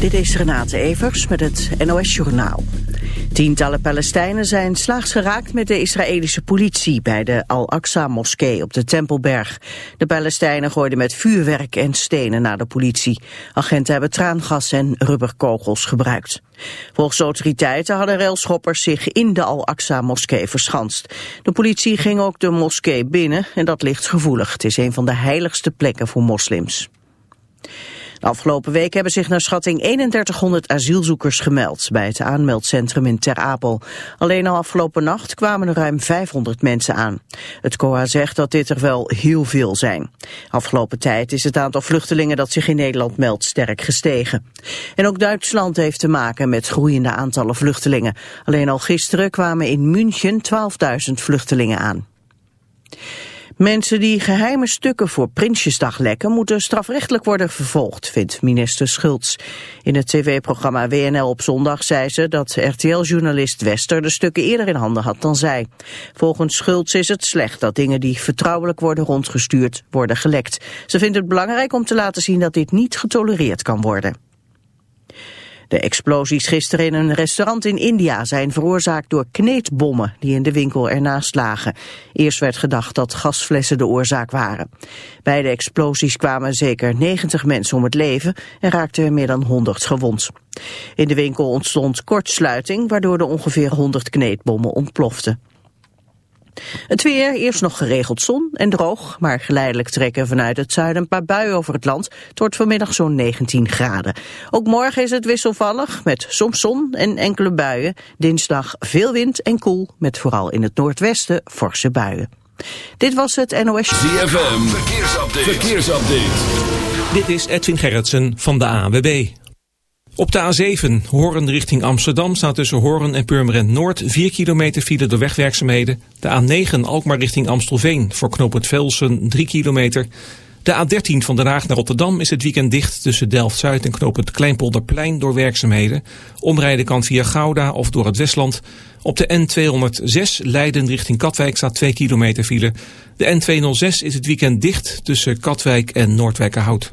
Dit is Renate Evers met het NOS Journaal. Tientallen Palestijnen zijn slaags geraakt met de Israëlische politie bij de Al-Aqsa-moskee op de Tempelberg. De Palestijnen gooiden met vuurwerk en stenen naar de politie. Agenten hebben traangas en rubberkogels gebruikt. Volgens autoriteiten hadden railschoppers zich in de Al-Aqsa-moskee verschanst. De politie ging ook de moskee binnen en dat ligt gevoelig. Het is een van de heiligste plekken voor moslims. Afgelopen week hebben zich naar schatting 3100 asielzoekers gemeld bij het aanmeldcentrum in Ter Apel. Alleen al afgelopen nacht kwamen er ruim 500 mensen aan. Het COA zegt dat dit er wel heel veel zijn. Afgelopen tijd is het aantal vluchtelingen dat zich in Nederland meldt sterk gestegen. En ook Duitsland heeft te maken met groeiende aantallen vluchtelingen. Alleen al gisteren kwamen in München 12.000 vluchtelingen aan. Mensen die geheime stukken voor Prinsjesdag lekken moeten strafrechtelijk worden vervolgd, vindt minister Schultz. In het tv-programma WNL op zondag zei ze dat RTL-journalist Wester de stukken eerder in handen had dan zij. Volgens Schultz is het slecht dat dingen die vertrouwelijk worden rondgestuurd worden gelekt. Ze vindt het belangrijk om te laten zien dat dit niet getolereerd kan worden. De explosies gisteren in een restaurant in India zijn veroorzaakt door kneedbommen die in de winkel ernaast lagen. Eerst werd gedacht dat gasflessen de oorzaak waren. Bij de explosies kwamen zeker 90 mensen om het leven en raakten meer dan 100 gewond. In de winkel ontstond kortsluiting waardoor de ongeveer 100 kneedbommen ontploften. Het weer, eerst nog geregeld zon en droog, maar geleidelijk trekken vanuit het zuiden een paar buien over het land. Het wordt vanmiddag zo'n 19 graden. Ook morgen is het wisselvallig, met soms zon en enkele buien. Dinsdag veel wind en koel, met vooral in het noordwesten forse buien. Dit was het NOS... ZFM, verkeersupdate. verkeersupdate. Dit is Edwin Gerritsen van de AWB. Op de A7, Horen richting Amsterdam, staat tussen Horen en Purmerend Noord 4 kilometer file door wegwerkzaamheden. De A9, Alkmaar richting Amstelveen, voor knooppunt Velsen 3 kilometer. De A13 van Den Haag naar Rotterdam is het weekend dicht tussen Delft-Zuid en knooppunt Kleinpolderplein door werkzaamheden. Omrijden kan via Gouda of door het Westland. Op de N206 Leiden richting Katwijk staat 2 kilometer file. De N206 is het weekend dicht tussen Katwijk en Noordwijkerhout.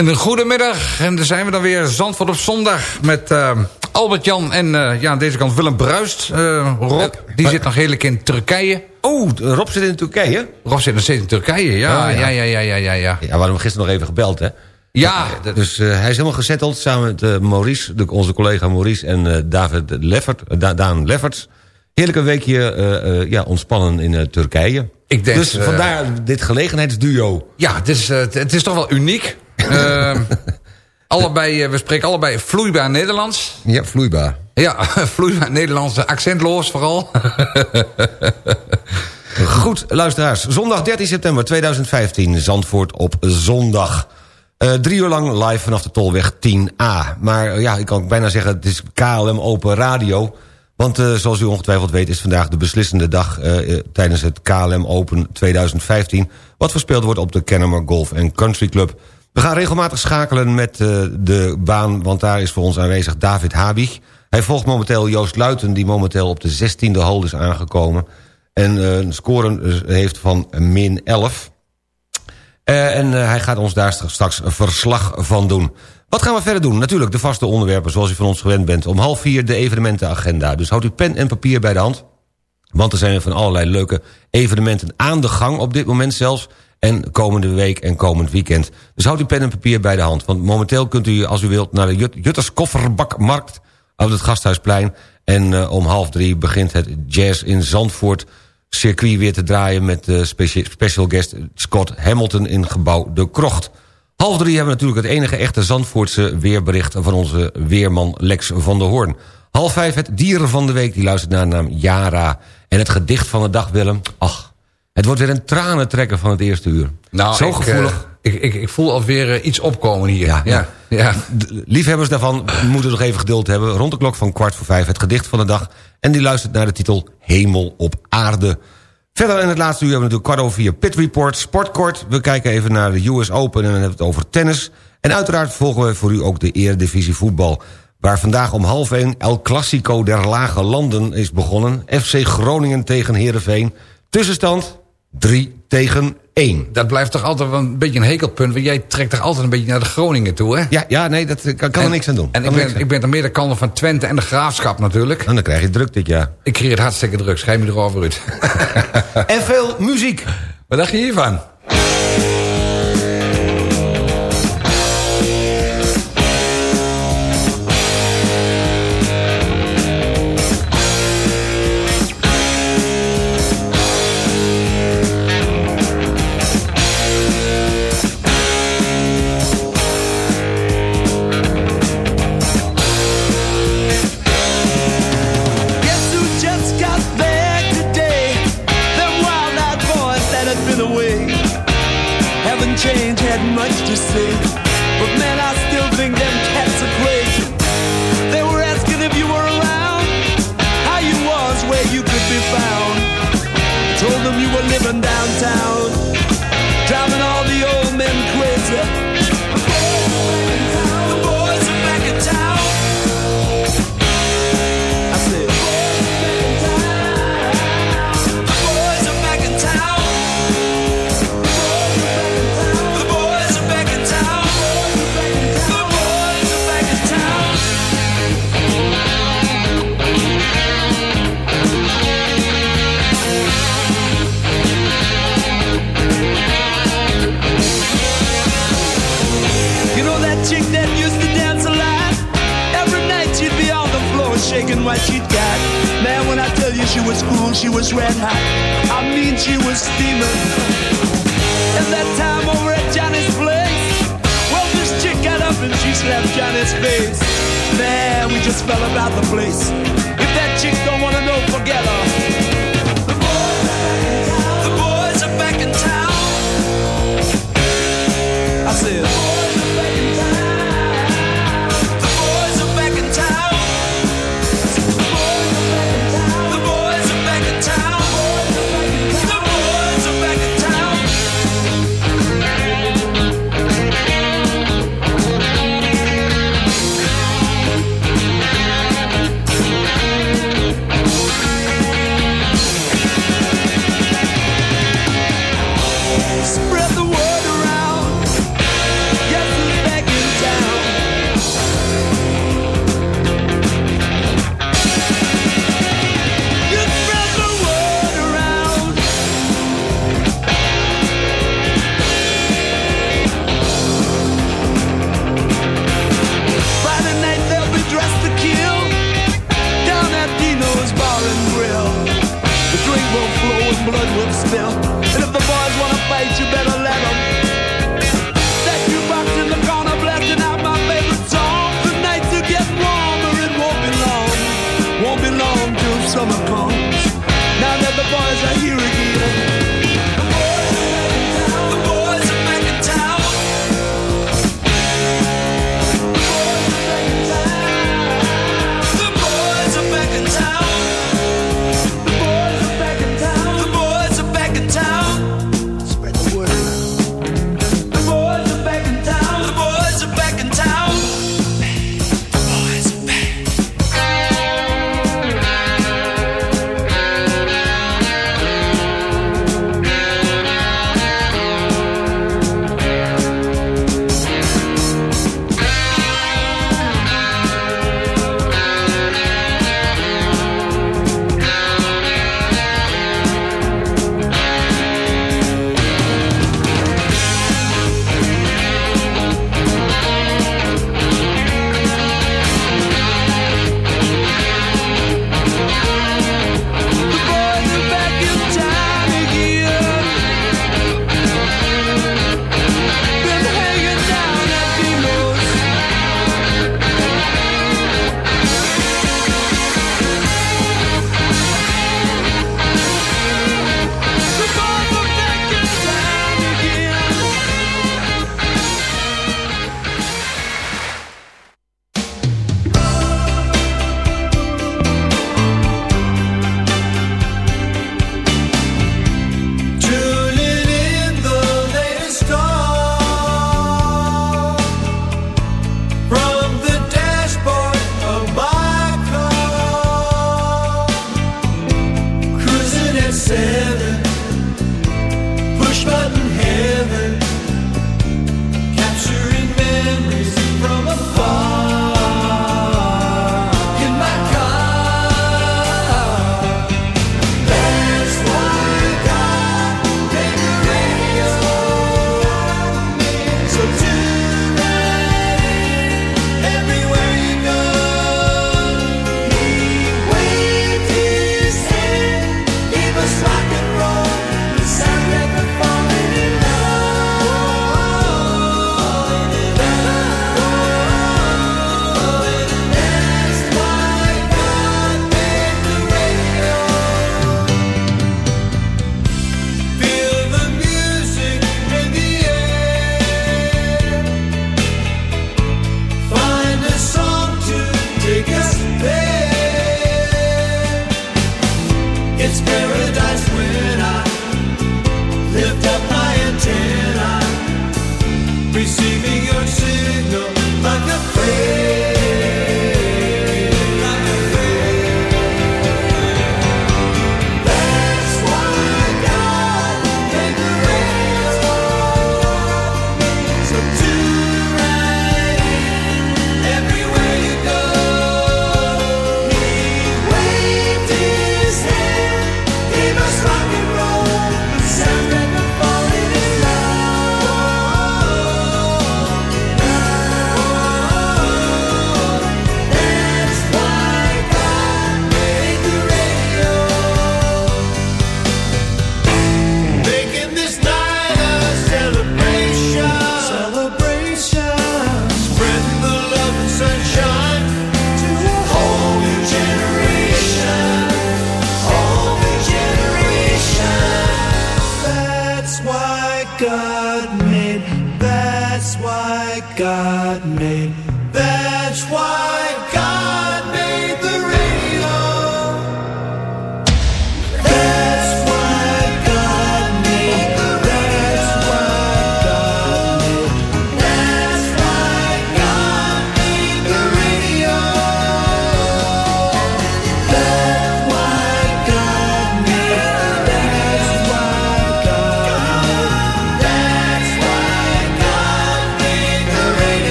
Een goedemiddag en daar zijn we dan weer Zandvoort op zondag met uh, Albert-Jan en uh, ja, aan deze kant Willem Bruist. Uh, Rob, die zit nog heerlijk in Turkije. Oh, Rob zit in Turkije? Rob zit nog steeds in Turkije, ja. Oh, ja. ja. Ja, ja, ja, ja, ja. We hadden gisteren nog even gebeld, hè? Ja. Dus hij is helemaal gezetteld samen met Maurice, de, onze collega Maurice en David Leffert, Daan Lefferts. Heerlijk een weekje ja, ontspannen in Turkije. Ik denk, dus vandaar dit gelegenheidsduo. Ja, het is, het is toch wel uniek. Uh, allebei, we spreken allebei vloeibaar Nederlands. Ja, vloeibaar. Ja, vloeibaar Nederlands, accentloos vooral. Goed, luisteraars. Zondag 13 september 2015, Zandvoort op zondag. Uh, drie uur lang live vanaf de Tolweg 10A. Maar ja, ik kan bijna zeggen, het is KLM Open Radio... Want uh, zoals u ongetwijfeld weet is vandaag de beslissende dag... Tijdens het KLM Open 2015... wat verspeeld wordt op de Kennemer Golf Country Club. We gaan regelmatig schakelen met uh, de baan... want daar is voor ons aanwezig David Habig. Hij volgt momenteel Joost Luiten... die momenteel op de 16e hole is aangekomen... en uh, een score heeft van min 11. Uh, en hij gaat ons daar straks een verslag van doen. Wat gaan we verder doen? Natuurlijk de vaste onderwerpen zoals u van ons gewend bent. Om half vier de evenementenagenda. Dus houdt u pen en papier bij de hand. Want er zijn van allerlei leuke evenementen aan de gang op dit moment zelfs. En komende week en komend weekend. Dus houd uw pen en papier bij de hand. Want momenteel kunt u, als u wilt, naar de Jut Jutters Kofferbakmarkt... op het Gasthuisplein. En uh, om half drie begint het Jazz in Zandvoort circuit weer te draaien... met uh, special guest Scott Hamilton in gebouw De Krocht. Half drie hebben we natuurlijk het enige echte Zandvoortse weerbericht... van onze weerman Lex van der Hoorn. Half vijf het dieren van de week, die luistert naar de naam Yara. En het gedicht van de dag, Willem. Ach, het wordt weer een tranentrekker van het eerste uur. Nou, Zo gevoelig. Ik, ik, ik, voel alweer uh, iets opkomen hier. Ja, ja, liefhebbers daarvan moeten nog even geduld hebben. Rond de klok van kwart voor vijf het gedicht van de dag. En die luistert naar de titel Hemel op aarde. Verder in het laatste uur hebben we natuurlijk kwart over vier Pit Report, Sportkort. We kijken even naar de US Open en dan hebben we het over tennis. En uiteraard volgen we voor u ook de Eredivisie voetbal. Waar vandaag om half één El Clasico der Lage Landen is begonnen. FC Groningen tegen Heerenveen. Tussenstand 3 tegen 1. Dat blijft toch altijd wel een beetje een hekelpunt... want jij trekt toch altijd een beetje naar de Groningen toe, hè? Ja, ja nee, dat kan, kan er niks aan doen. En ik ben, ik ben dan meer de kant van Twente en de Graafschap natuurlijk. En dan krijg je druk dit jaar. Ik kreeg het hartstikke druk, schrijf me erover uit. en veel muziek. Wat dacht je hiervan?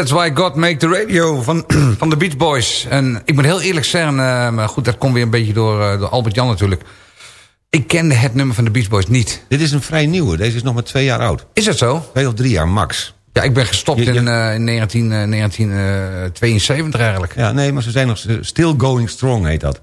That's Why God Make the Radio van, van de Beach Boys. En ik moet heel eerlijk zeggen, uh, maar goed, dat komt weer een beetje door, uh, door Albert-Jan natuurlijk. Ik kende het nummer van de Beach Boys niet. Dit is een vrij nieuwe, deze is nog maar twee jaar oud. Is dat zo? Twee of drie jaar, max. Ja, ik ben gestopt in, uh, in 19, 1972 eigenlijk. Ja, nee, maar ze zijn nog still going strong, heet dat.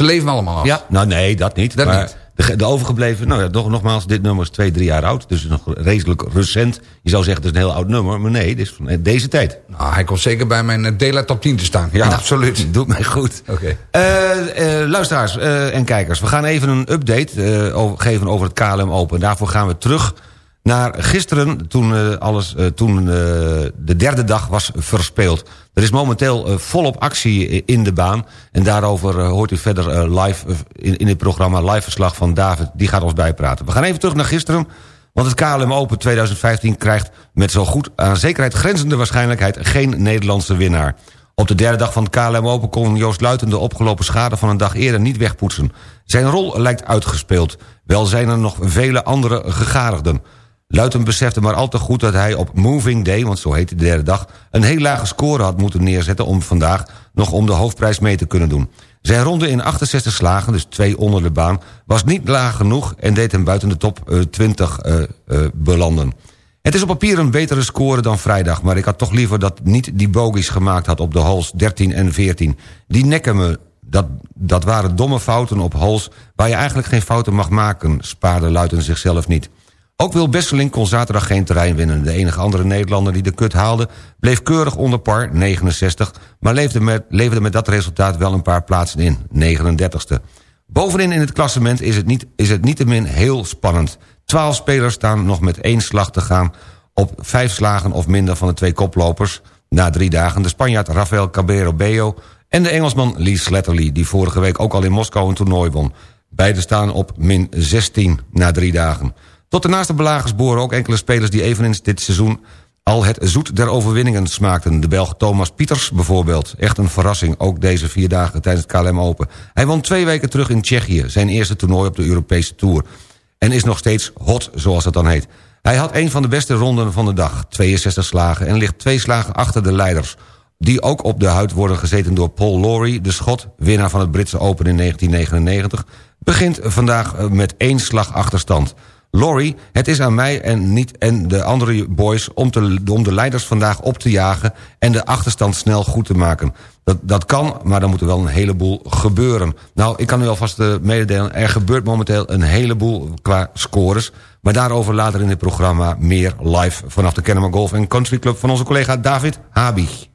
Ze leven allemaal af? Ja, nou nee, dat niet. Dat maar niet. De, de overgebleven, nou ja, toch, nogmaals, dit nummer is twee, drie jaar oud. Dus nog redelijk recent. Je zou zeggen, het is een heel oud nummer. Maar nee, dit is van deze tijd. Nou, hij komt zeker bij mijn Dela top 10 te staan. Ja, nou, absoluut. Doet mij goed. Oké. Okay. Uh, uh, luisteraars uh, en kijkers. We gaan even een update over, geven over het KLM Open. Daarvoor gaan we terug naar gisteren, toen, uh, alles, uh, toen uh, de derde dag was verspeeld. Er is momenteel volop actie in de baan. En daarover hoort u verder live in, in het programma live verslag van David. Die gaat ons bijpraten. We gaan even terug naar gisteren. Want het KLM Open 2015 krijgt met zo goed aan zekerheid grenzende waarschijnlijkheid geen Nederlandse winnaar. Op de derde dag van het KLM Open kon Joost Luiten de opgelopen schade van een dag eerder niet wegpoetsen. Zijn rol lijkt uitgespeeld. Wel zijn er nog vele andere gegadigden. Luiten besefte maar al te goed dat hij op Moving Day... want zo heet de derde dag... een heel lage score had moeten neerzetten... om vandaag nog om de hoofdprijs mee te kunnen doen. Zijn ronde in 68 slagen, dus twee onder de baan... was niet laag genoeg en deed hem buiten de top uh, 20 uh, uh, belanden. Het is op papier een betere score dan vrijdag... maar ik had toch liever dat niet die bogies gemaakt had... op de holes 13 en 14. Die nekken me dat, dat waren domme fouten op holes... waar je eigenlijk geen fouten mag maken... spaarde Luiten zichzelf niet. Ook Wil Besseling kon zaterdag geen terrein winnen. De enige andere Nederlander die de kut haalde... bleef keurig onder par, 69... maar leverde met, leverde met dat resultaat wel een paar plaatsen in, 39ste. Bovenin in het klassement is het, niet, is het niettemin heel spannend. Twaalf spelers staan nog met één slag te gaan... op vijf slagen of minder van de twee koplopers... na drie dagen de Spanjaard Rafael Cabrero Bello... en de Engelsman Lee Sletterly... die vorige week ook al in Moskou een toernooi won. Beide staan op min 16 na drie dagen. Tot de naaste belagers boren ook enkele spelers die eveneens dit seizoen al het zoet der overwinningen smaakten. De Belg Thomas Pieters bijvoorbeeld. Echt een verrassing, ook deze vier dagen tijdens het KLM Open. Hij won twee weken terug in Tsjechië, zijn eerste toernooi op de Europese Tour. En is nog steeds hot, zoals het dan heet. Hij had een van de beste ronden van de dag, 62 slagen... en ligt twee slagen achter de leiders... die ook op de huid worden gezeten door Paul Lawrie, de schot... winnaar van het Britse Open in 1999... begint vandaag met één slag achterstand... Laurie, het is aan mij en, niet, en de andere boys om, te, om de leiders vandaag op te jagen... en de achterstand snel goed te maken. Dat, dat kan, maar dan moet er wel een heleboel gebeuren. Nou, ik kan u alvast uh, mededelen... er gebeurt momenteel een heleboel qua scores... maar daarover later in het programma meer live... vanaf de Kennemer Golf Country Club van onze collega David Habig.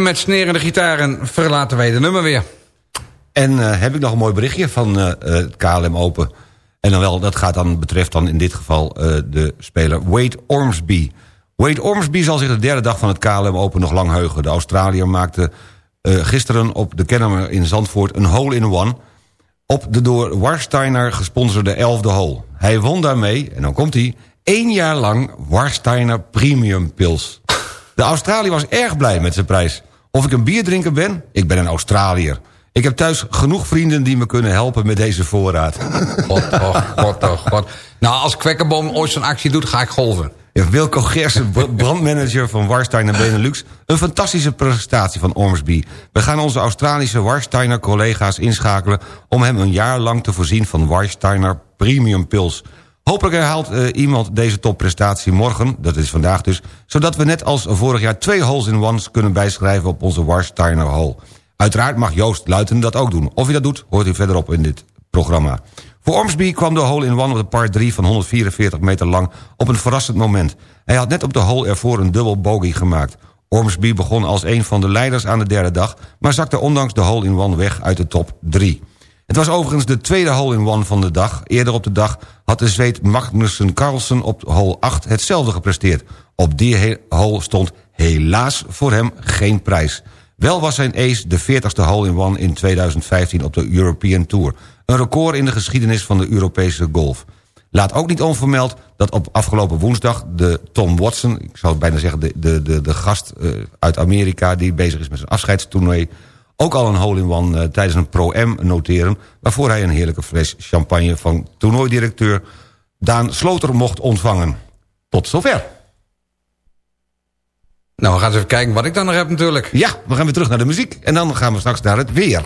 En met snerende gitaren verlaten wij de nummer weer. En uh, heb ik nog een mooi berichtje van uh, het KLM Open. En dan wel, dat gaat dan, betreft dan in dit geval de speler Wade Ormsby. Wade Ormsby zal zich de derde dag van het KLM Open nog lang heugen. De Australiër maakte gisteren op de Kennemer in Zandvoort een hole-in-one... op de door Warsteiner gesponsorde elfde hole. Hij won daarmee, en dan komt hij, één jaar lang Warsteiner Premium Pils. De Australiër was erg blij met zijn prijs. Of ik een bierdrinker ben? Ik ben een Australiër. Ik heb thuis genoeg vrienden die me kunnen helpen met deze voorraad. God, oh, god, oh, god. Nou, als Kwekkerboom ooit zo'n actie doet, ga ik golven. Ja, Wilco Gersen, brandmanager van Warsteiner Benelux. Een fantastische prestatie van Ormsby. We gaan onze Australische Warsteiner collega's inschakelen... om hem een jaar lang te voorzien van Warsteiner Premium Pils... Hopelijk herhaalt uh, iemand deze topprestatie morgen, dat is vandaag dus... zodat we net als vorig jaar twee holes in ones kunnen bijschrijven op onze Warsteiner Hole. Uiteraard mag Joost Luiten dat ook doen. Of hij dat doet, hoort u verderop in dit programma. Voor Ormsby kwam de hole in one op de par 3 van 144 meter lang op een verrassend moment. Hij had net op de hole ervoor een dubbel bogey gemaakt. Ormsby begon als een van de leiders aan de derde dag... maar zakte ondanks de hole in one weg uit de top 3. Het was overigens de tweede hole-in-one van de dag. Eerder op de dag had de Zweed Magnussen Carlsen op hole 8 hetzelfde gepresteerd. Op die hole stond helaas voor hem geen prijs. Wel was zijn ace de 40ste hole-in-one in 2015 op de European Tour. Een record in de geschiedenis van de Europese golf. Laat ook niet onvermeld dat op afgelopen woensdag de Tom Watson... ik zou bijna zeggen de, de, de, de gast uh, uit Amerika... die bezig is met zijn afscheidstoernooi ook al een hole-in-one uh, tijdens een Pro-M noteren... waarvoor hij een heerlijke fles champagne van toernooidirecteur Daan Sloter mocht ontvangen. Tot zover. Nou, we gaan eens even kijken wat ik dan nog heb natuurlijk. Ja, we gaan weer terug naar de muziek. En dan gaan we straks naar het weer.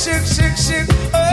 shake, shake, shake. Oh.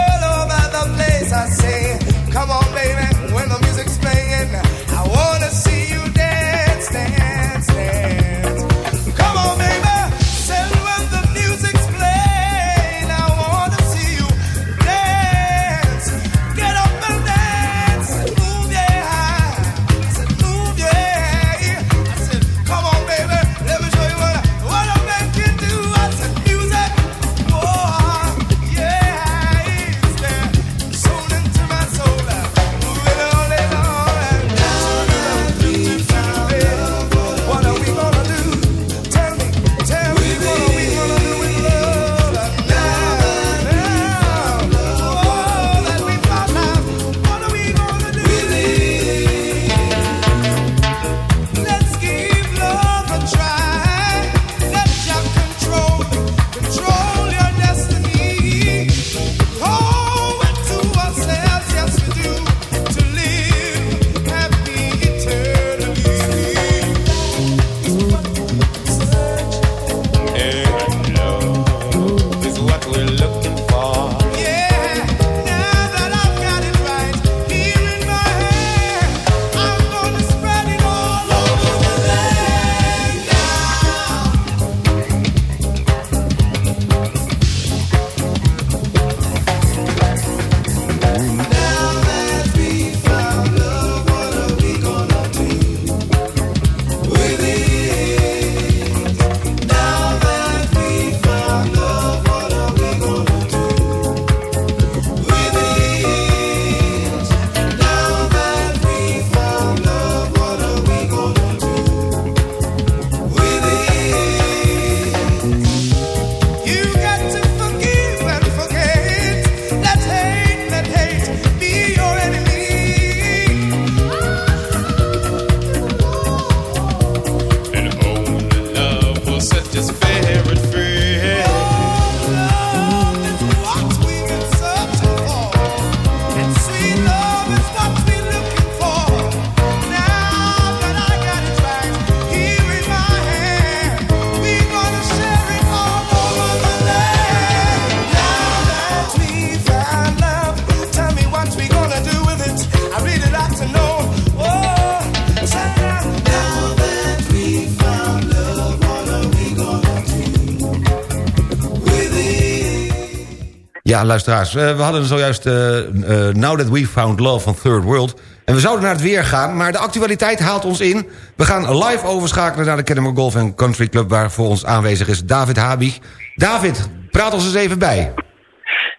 Ja, luisteraars, eh, we hadden zojuist uh, uh, Now That We Found Love van Third World. En we zouden naar het weer gaan, maar de actualiteit haalt ons in. We gaan live overschakelen naar de Kennemer Golf Country Club... waar voor ons aanwezig is David Habig. David, praat ons eens even bij.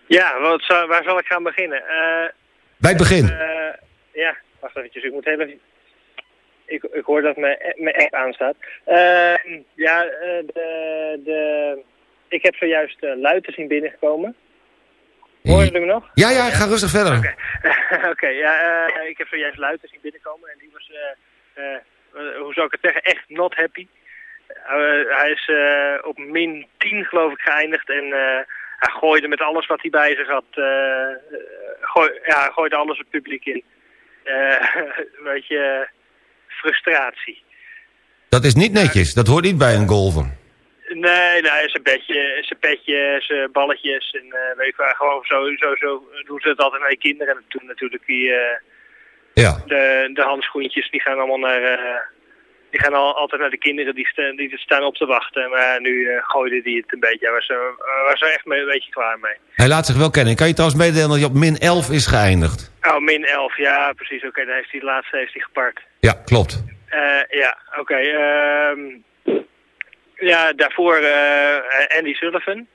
Ja, wat, waar zal ik gaan beginnen? bij het begin. ja, wacht eventjes, ik moet even... Ik, ik hoor dat mijn, mijn app aanstaat. ja, de, de, ik heb zojuist luiten zien binnengekomen. Hoor je me nog? Ja, ja, ga rustig verder. Oké, ja, uh, ik heb zojuist Luiten zien binnenkomen en die was, uh, uh, hoe zou ik het zeggen, echt not happy. hij is op min 10 geloof ik geëindigd en hij gooide met alles wat hij bij zich had, gooi, ja, gooide alles het publiek in. een beetje frustratie. Dat is niet netjes, dat hoort niet bij een golfer. Nee, nee, zijn bedje, zijn petje, zijn balletjes en uh, weet je gewoon zo, zo, zo doen ze het altijd naar de kinderen. En toen natuurlijk die, uh, ja. de, de handschoentjes, die gaan allemaal naar, uh, die gaan al, altijd naar de kinderen die, sta, die staan op te wachten. Maar nu uh, gooide die het een beetje, hij was, was er echt mee, een beetje klaar mee. Hij laat zich wel kennen. Kan je trouwens meedelen dat hij op min 11 is geëindigd? Oh, min 11, ja precies. Oké, okay, dan heeft hij het laatste heeft hij gepakt. Ja, klopt. ja, oké. Okay, ehm, ja, daarvoor uh, Andy Sullivan.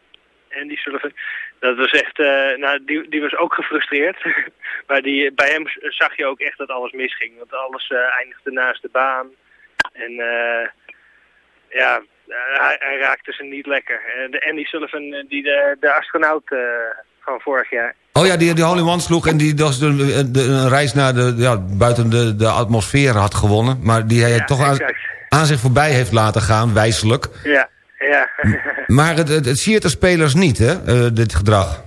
Andy Sullivan. Dat was echt, eh, nou, die, die was ook gefrustreerd. maar die, bij hem zag je ook echt dat alles misging. Want alles eh, eindigde naast de baan. En eh, ja, hij, hij, raakte ze niet lekker. de Andy Sullivan, die de, de astronaut van vorig jaar. Oh ja, die, die Holly One sloeg en die dus de, de, een reis naar de, ja, buiten de, de atmosfeer had gewonnen. Maar die hij toch aan, aan, zich voorbij heeft laten gaan, wijselijk. Ja, ja. maar het, het, het siert de spelers niet, hè, uh, dit gedrag?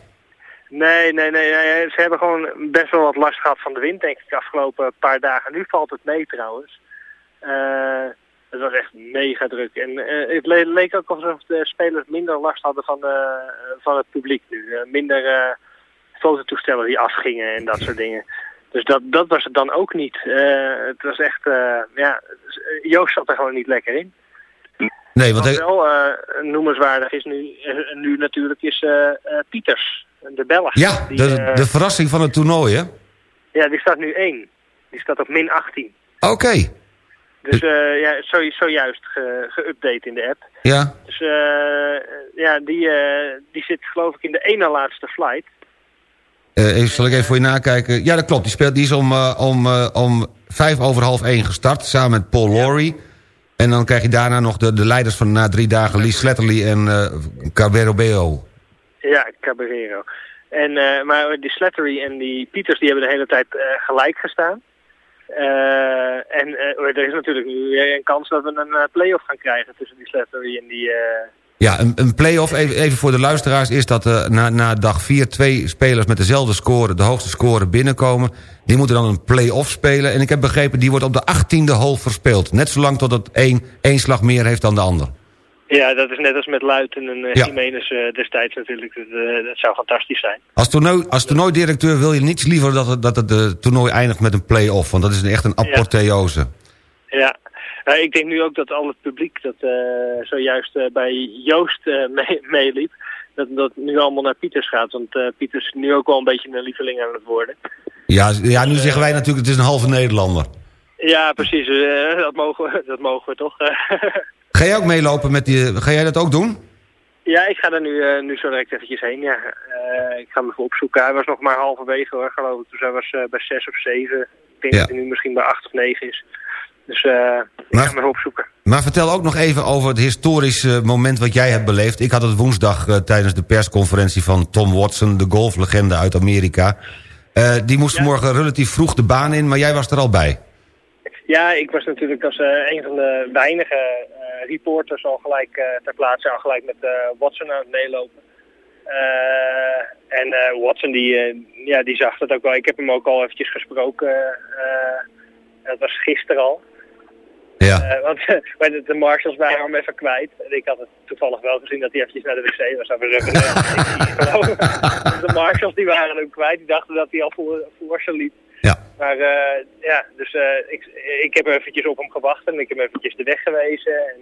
Nee, nee, nee, nee. Ze hebben gewoon best wel wat last gehad van de wind, denk ik, de afgelopen paar dagen. Nu valt het mee trouwens. Uh, het was echt mega druk. En uh, het le leek ook alsof de spelers minder last hadden van, de, van het publiek nu. Uh, minder fototoestellen die afgingen en dat soort dingen. Dus dat, dat was het dan ook niet. het was echt, ja, Joost zat er gewoon niet lekker in. Nee, want Wat wel uh, noemenswaardig is nu, nu natuurlijk is Pieters, de Belg. Ja, die, de, de verrassing van het toernooi, hè? Ja, die staat nu 1. Die staat op min 18. Oké. Okay. Dus ja, zo, zojuist geüpdate in de app. Ja. Dus ja, die, die zit geloof ik in de ene laatste flight. Even, zal ik even voor je nakijken? Ja, dat klopt. Die, speelt, die is om, om, om vijf over half één gestart, samen met Paul Laurie. En dan krijg je daarna nog de, de leiders van na drie dagen, Lee Sletterly en uh, Cabero Ja, Caballero. En, maar die Slettery en die Pieters die hebben de hele tijd gelijk gestaan. En er is natuurlijk nu weer een kans dat we een play-off gaan krijgen tussen die Slettery en die... Ja, een, een play-off, even, even, voor de luisteraars, is dat uh, na, na dag 4 twee spelers met dezelfde score, de hoogste score binnenkomen. Die moeten dan een play-off spelen. En ik heb begrepen, die wordt op de 18e hole verspeeld. Net zolang tot het één, één slag meer heeft dan de ander. Ja, dat is net als met Luiten en uh, ja. Jiménez uh, destijds natuurlijk. Dat, uh, dat, zou fantastisch zijn. Als, toernooi, als toernooidirecteur wil je niets liever dat het, dat het toernooi eindigt met een play-off. Want dat is echt een apotheose. Ja, nou, ik denk nu ook dat al het publiek dat uh, zojuist uh, bij Joost uh, meeliep, dat dat nu allemaal naar Pieters gaat. Want Pieters is nu ook wel een beetje een lieveling aan het worden. Ja, ja nu zeggen wij natuurlijk, het is een halve Nederlander. Ja, precies. dat, mogen we, dat mogen we toch. ga jij ook meelopen met die... Ga jij dat ook doen? Ja, ik ga er nu, nu zo direct eventjes heen, ja. ik ga hem even opzoeken. Hij was nog maar halverwege hoor, geloof ik. Dus hij was bij zes of zeven. Ik denk dat hij nu misschien bij acht of negen is. Dus uh, ik ga hem even opzoeken. Maar vertel ook nog even over het historische moment wat jij hebt beleefd. Ik had het woensdag uh, tijdens de persconferentie van Tom Watson... de golflegende uit Amerika. Uh, die moest ja. morgen relatief vroeg de baan in, maar jij was er al bij. Ja, ik was natuurlijk als een van de weinige reporters al gelijk ter plaatse... al gelijk met Watson aan het meelopen. en Watson die, ja, die zag dat ook wel. Ik heb hem ook al eventjes gesproken... dat was gisteren al. Ja. Uh, want uh, de marshals waren hem even kwijt. En ik had het toevallig wel gezien dat hij eventjes naar de wc was. Even even de marshals die waren hem kwijt. Die dachten dat hij al voor, voor ze liep. Ja. Maar uh, ja, dus ik, ik heb eventjes op hem gewacht en ik heb hem eventjes de weg gewezen. En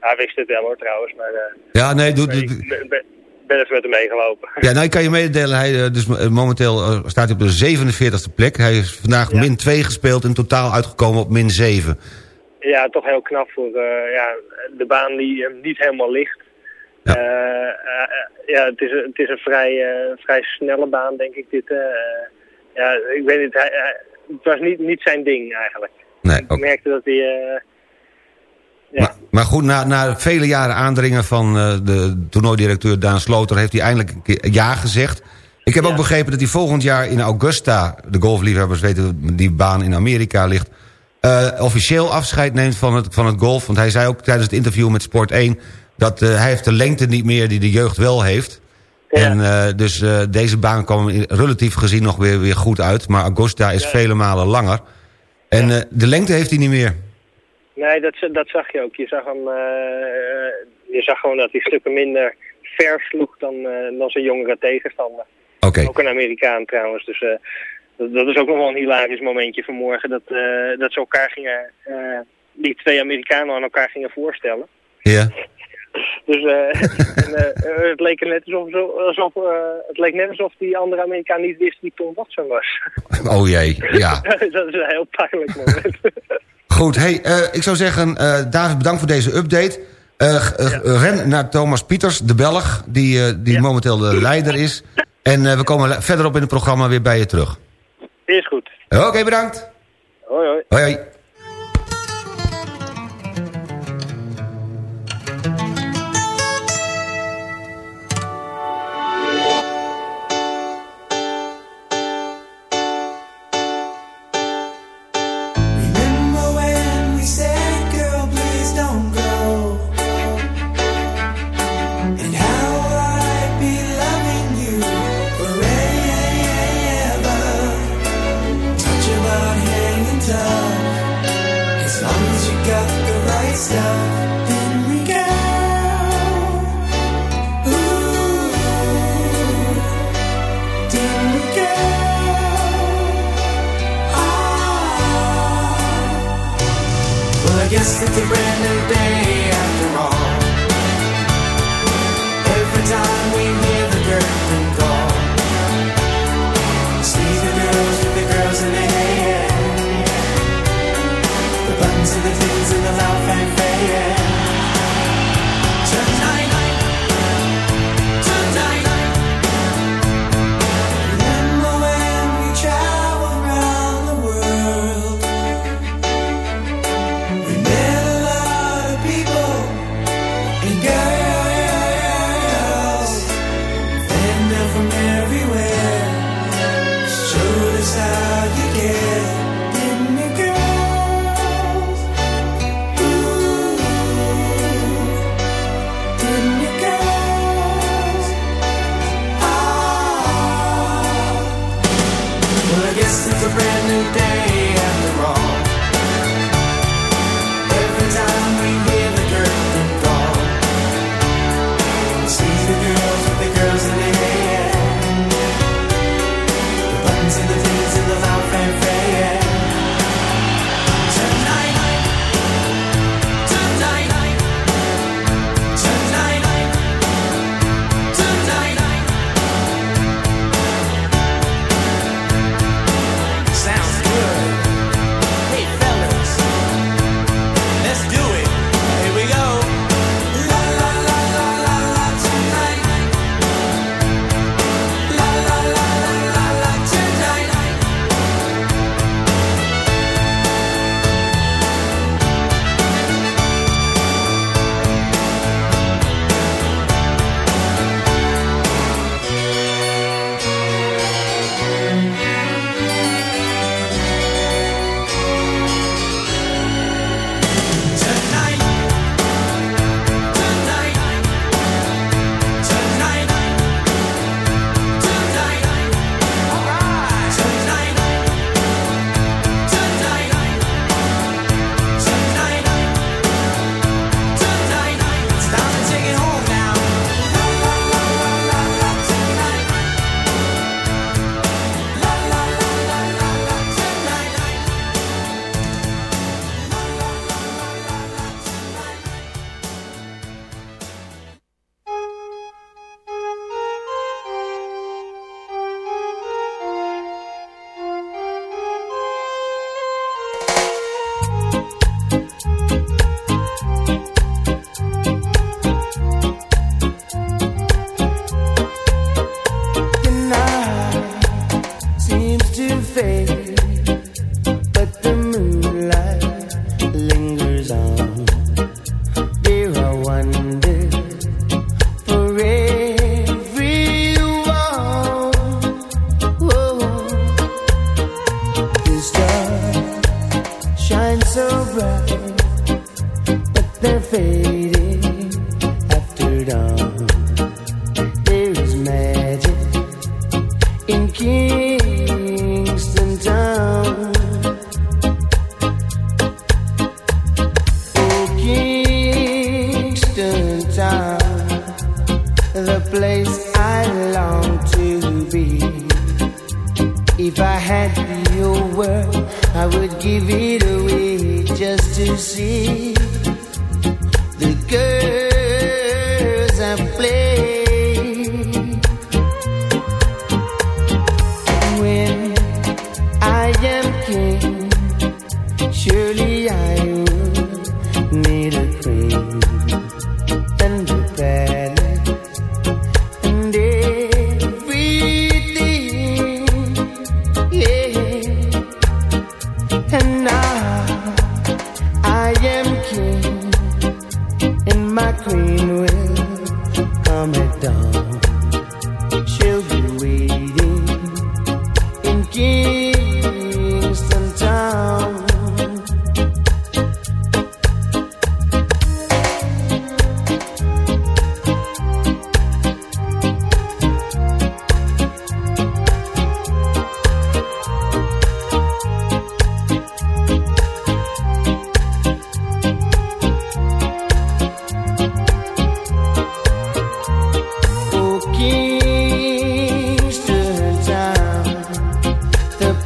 hij wist het wel hoor trouwens. Maar, ja, nee, doe... Ik ben, ben even met hem meegelopen. Ja, nou, ik kan je mededelen, hij dus momenteel staat hij op de 47e plek. Hij is vandaag ja. min 2 gespeeld en totaal uitgekomen op min 7 ja, toch heel knap voor uh, ja, de baan die hem niet helemaal ligt. Ja, uh, uh, ja het, is, het is een vrij, vrij snelle baan, denk ik. Dit, ja, ik weet niet, hij, het was niet, niet zijn ding eigenlijk. Nee, ik merkte dat hij... Ja. Maar, maar, goed, na, na vele jaren aandringen van de toernooidirecteur Daan Sloter... heeft hij eindelijk een keer ja gezegd. Ik heb ja. ook begrepen dat hij volgend jaar in Augusta... de golfliefhebbers weten die baan in Amerika ligt uh, officieel afscheid neemt van het, van het golf. Want hij zei ook tijdens het interview met Sport 1... dat uh, hij heeft de lengte niet meer die de jeugd wel heeft. Ja. En uh, dus deze baan kwam relatief gezien nog weer, weer goed uit. Maar Augusta is ja. vele malen langer. En ja. de lengte heeft hij niet meer. Nee, dat, dat zag je ook. Je zag, hem, je zag gewoon dat hij stukken minder ver sloeg dan, dan zijn jongere tegenstander. Okay. Ook een Amerikaan trouwens. Dus dat, dat, is ook nog wel een hilarisch momentje vanmorgen. Dat, uh, dat ze elkaar gingen, uh, die twee Amerikanen aan elkaar gingen voorstellen. Ja. Dus uh, en, het leek net alsof, alsof het leek net alsof die andere Amerikaan niet wist wie Tom Watson was. Oh jee, ja. dat is een heel pijnlijk moment. Goed, hey, ik zou zeggen, David bedankt voor deze update. Ren naar Thomas Pieters, de Belg, die, die momenteel de leider is. En we komen verderop in het programma weer bij je terug. Is goed. Oké, bedankt. Hoi, hoi. Hoi, hoi.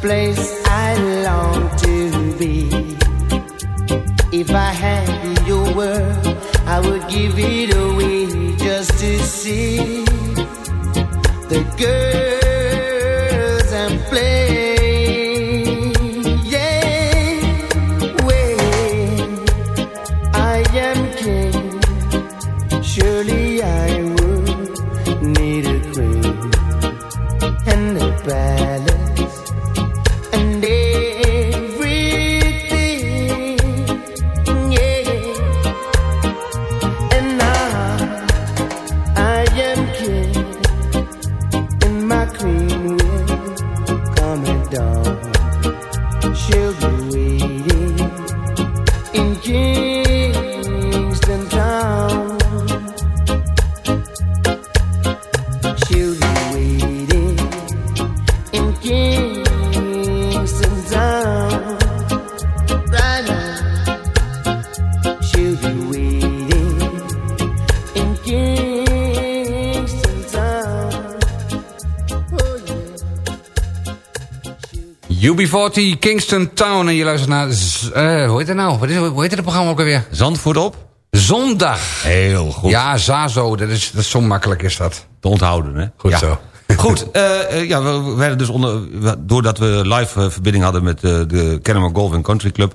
place. UB40, Kingston Town. En je luistert naar... Uh, hoe heet het nou? Wat is, hoe heet het programma ook alweer? Zandvoort op? Zondag. Heel goed. Ja, Zazo. Dat is, dat is zo makkelijk is dat. Te onthouden, hè? Goed zo. Goed, uh, ja, we werden dus onder, doordat we live verbinding hadden met uh, de Kennemer Golf Country Club...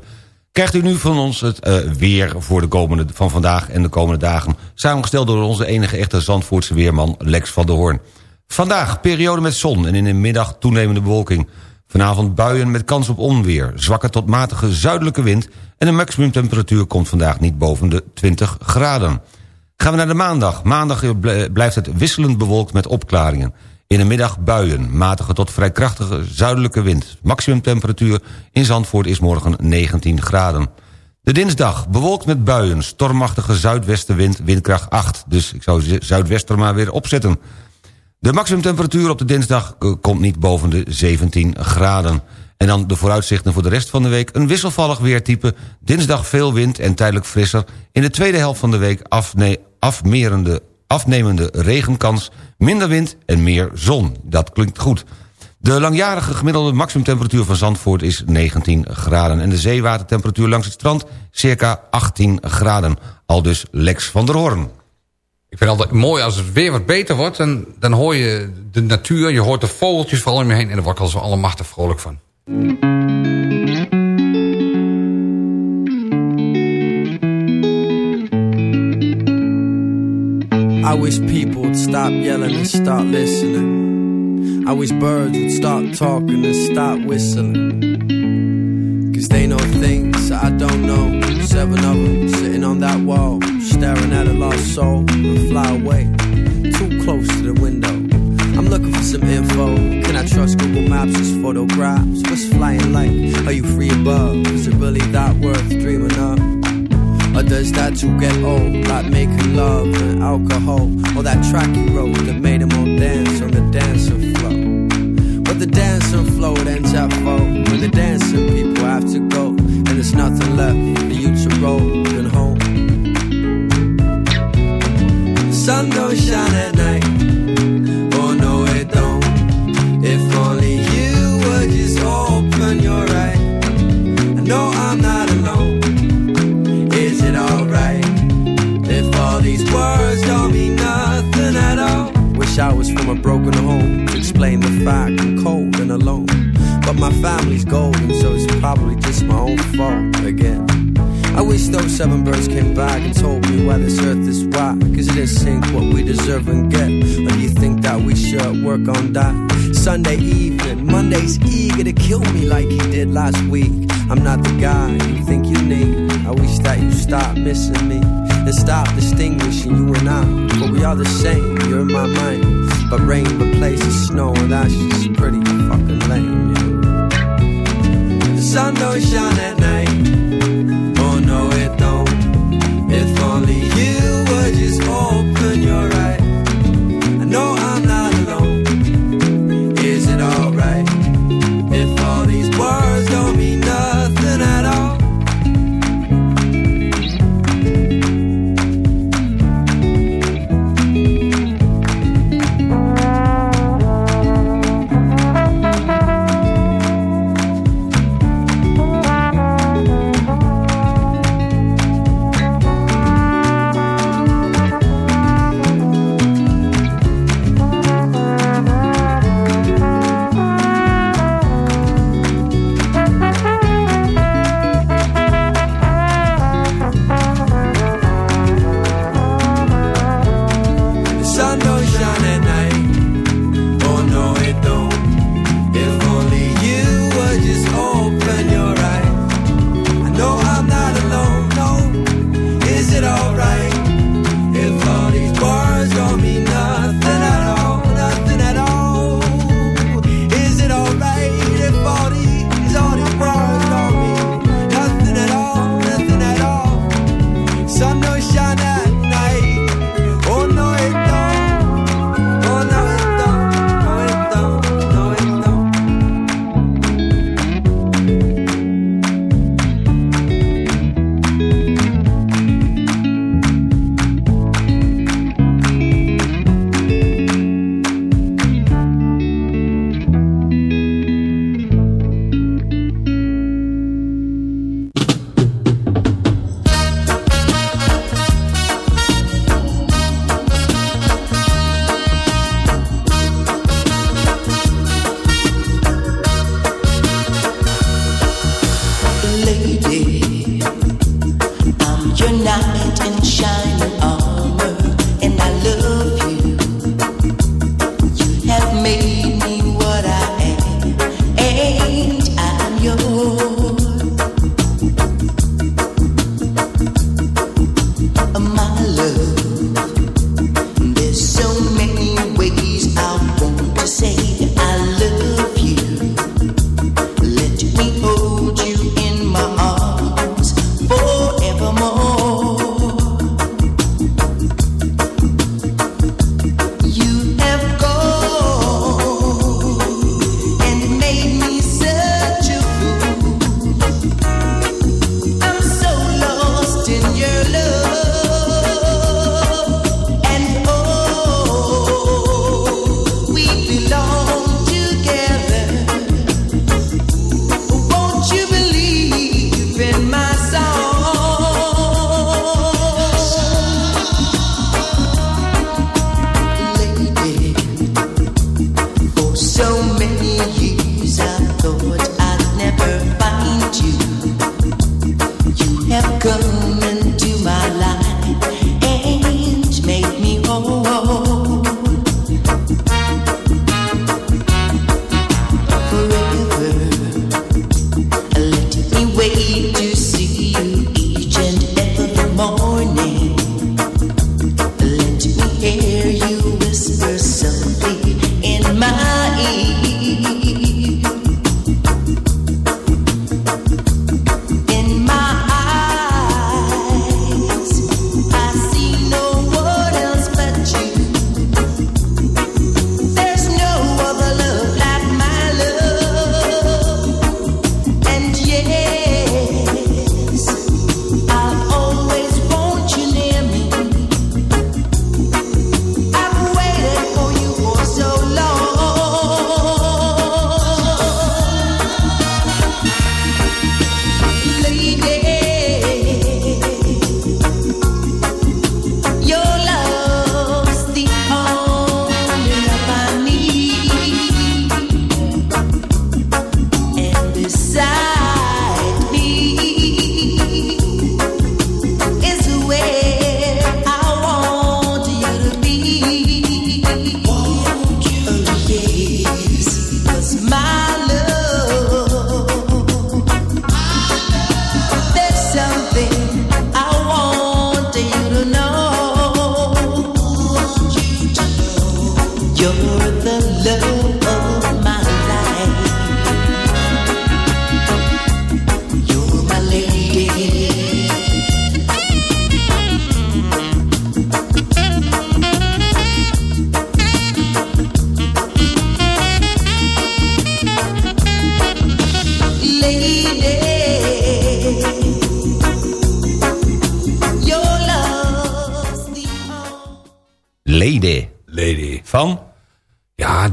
krijgt u nu van ons het uh, weer voor de komende, van vandaag en de komende dagen... samengesteld door onze enige echte Zandvoortse weerman Lex van der Hoorn. Vandaag periode met zon en in de middag toenemende bewolking... Vanavond buien met kans op onweer, zwakke tot matige zuidelijke wind... en de maximumtemperatuur komt vandaag niet boven de 20 graden. Gaan we naar de maandag. Maandag blijft het wisselend bewolkt met opklaringen. In de middag buien, matige tot vrij krachtige zuidelijke wind. Maximumtemperatuur in Zandvoort is morgen 19 graden. De dinsdag bewolkt met buien, stormachtige zuidwestenwind, windkracht 8. Dus ik zou zuidwester maar weer opzetten. De maximumtemperatuur op de dinsdag eh, komt niet boven de 17 graden. En dan de vooruitzichten voor de rest van de week. Een wisselvallig weertype. Dinsdag veel wind en tijdelijk frisser. In de tweede helft van de week afmerende, afnemende regenkans. Minder wind en meer zon. Dat klinkt goed. De langjarige gemiddelde maximumtemperatuur van Zandvoort is 19 graden. En de zeewatertemperatuur langs het strand circa 18 graden. Al dus Lex van der Hoorn. Ik vind het altijd mooi als het weer wat beter wordt. En dan hoor je de natuur, je hoort de vogeltjes vooral om je heen. En daar word ik al zo allemachtig vrolijk van. I wish people would stop yelling and start listening. I wish birds would start talking and start whistling. Cause they know things I don't know. Seven of them sitting on that wall staring at a lost soul and fly away too close to the window. I'm looking for some info. Can I trust Google Maps' It's photographs? What's flying like? Are you free above? Is it really that worth dreaming of? Or does that too get old? Like making love and alcohol? Or that track you wrote that made them all dance on the dancing floor? But the dancing floor ends at four. When the dancing to go. And there's nothing left for you to roll and home sun don't shine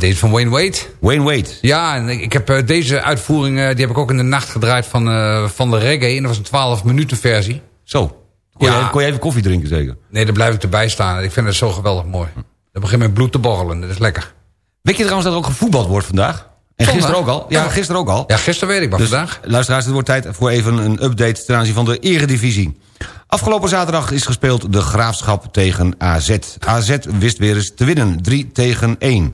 deze van Wayne Wade. Wayne Wade. Ja, en ik heb eh, deze uitvoering, eh, die heb ik ook in de nacht gedraaid van, eh, van de reggae. En dat was een 12 minuten versie. Zo. Kon, Ja. je, kon je even koffie drinken zeker? Nee, daar blijf ik erbij staan. Ik vind het zo geweldig mooi. Dan begint mijn bloed te borrelen. Dat is lekker. Weet je trouwens dat er ook gevoetbald wordt vandaag? En Zondag? gisteren ook al? Ja, gisteren ook al. Ja, gisteren weet ik, maar Dus vandaag. luisteraars, het wordt tijd voor even een update ten aanzien van de eredivisie. Afgelopen zaterdag is gespeeld de Graafschap tegen AZ. AZ wist weer eens te winnen, 3 tegen 1.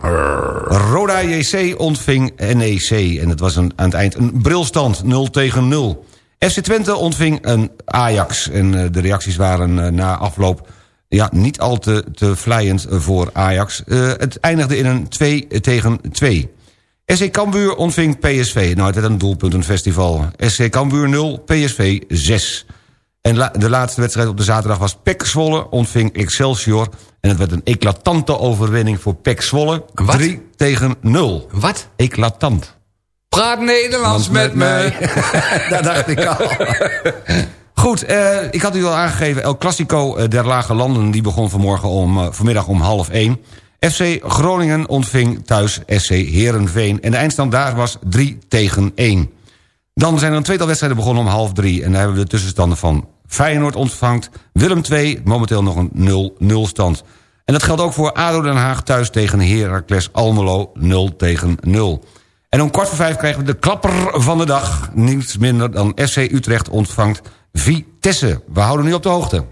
Roda JC ontving NEC en het was een, aan het eind een brilstand, 0 tegen 0. FC Twente ontving een Ajax en eh, de reacties waren eh, na afloop ja, niet al te, te vlijend voor Ajax. Eh, het eindigde in een 2 tegen 2. SC Cambuur ontving PSV. Nou, het werd een doelpuntenfestival. SC Cambuur 0, PSV 6. En la- de laatste wedstrijd op de zaterdag was PEC Zwolle ontving Excelsior. En het werd een eclatante overwinning voor PEC Zwolle. Wat? 3 tegen 0. Wat? Eclatant. Praat Nederlands met me. Dat dacht ik al. Goed, eh, ik had u al aangegeven... El Clasico eh, der Lage Landen die begon vanmorgen om, eh, vanmiddag om half 1. FC Groningen ontving thuis SC Herenveen. En de eindstand daar was 3 tegen 1. Dan zijn er een tweetal wedstrijden begonnen om half 3. En daar hebben we de tussenstanden van Feyenoord ontvangt. Willem 2, momenteel nog een 0-0 stand. En dat geldt ook voor ADO Den Haag thuis tegen Heracles Almelo 0 tegen 0. En om kwart voor vijf krijgen we de klapper van de dag. Niets minder dan SC Utrecht ontvangt Vitesse. We houden nu op de hoogte.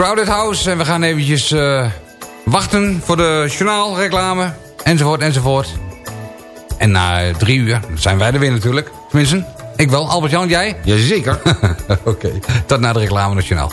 Crowded House. En we gaan eventjes eh, wachten voor de journaalreclame. Enzovoort, enzovoort. En na drie uur zijn wij er weer natuurlijk. Tenminste, ik wel. Albert-Jan, jij? Jazeker. Oké, tot na de reclame nationaal.